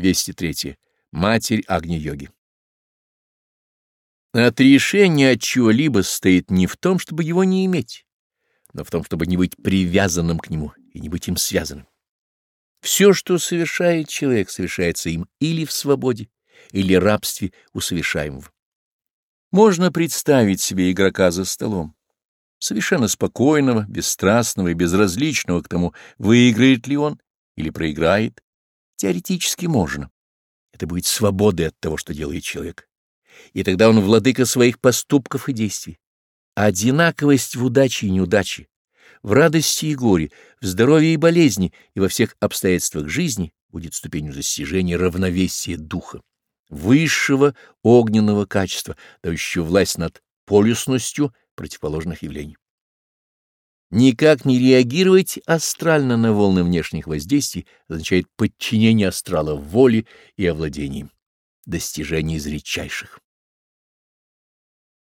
203. Матерь Агни-йоги. Отрешение от чего-либо стоит не в том, чтобы его не иметь, но в том, чтобы не быть привязанным к нему и не быть им связанным. Все, что совершает человек, совершается им или в свободе, или рабстве у. Можно представить себе игрока за столом, совершенно спокойного, бесстрастного и безразличного к тому, выиграет ли он или проиграет, теоретически можно. Это будет свободой от того, что делает человек. И тогда он владыка своих поступков и действий. Одинаковость в удаче и неудаче, в радости и горе, в здоровье и болезни и во всех обстоятельствах жизни будет ступенью достижения равновесия духа, высшего огненного качества, дающего власть над полюсностью противоположных явлений никак не реагировать астрально на волны внешних воздействий означает подчинение астрала воле и овладением, достижение изредчайших.